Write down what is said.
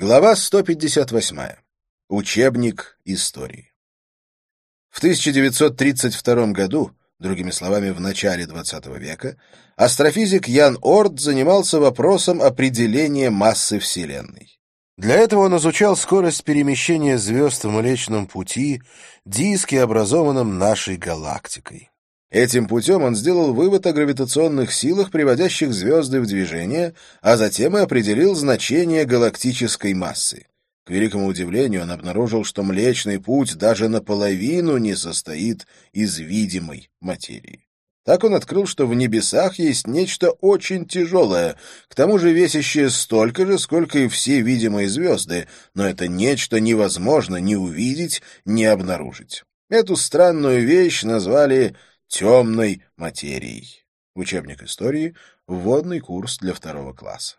Глава 158. Учебник истории. В 1932 году, другими словами, в начале XX века, астрофизик Ян Орд занимался вопросом определения массы Вселенной. Для этого он изучал скорость перемещения звезд в Млечном Пути, диске, образованном нашей галактикой. Этим путем он сделал вывод о гравитационных силах, приводящих звезды в движение, а затем и определил значение галактической массы. К великому удивлению, он обнаружил, что Млечный Путь даже наполовину не состоит из видимой материи. Так он открыл, что в небесах есть нечто очень тяжелое, к тому же весящее столько же, сколько и все видимые звезды, но это нечто невозможно ни увидеть, ни обнаружить. Эту странную вещь назвали темной материей. Учебник истории. Вводный курс для второго класса.